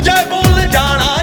ਜੈ ਬੋਲ ਜਾਣਾ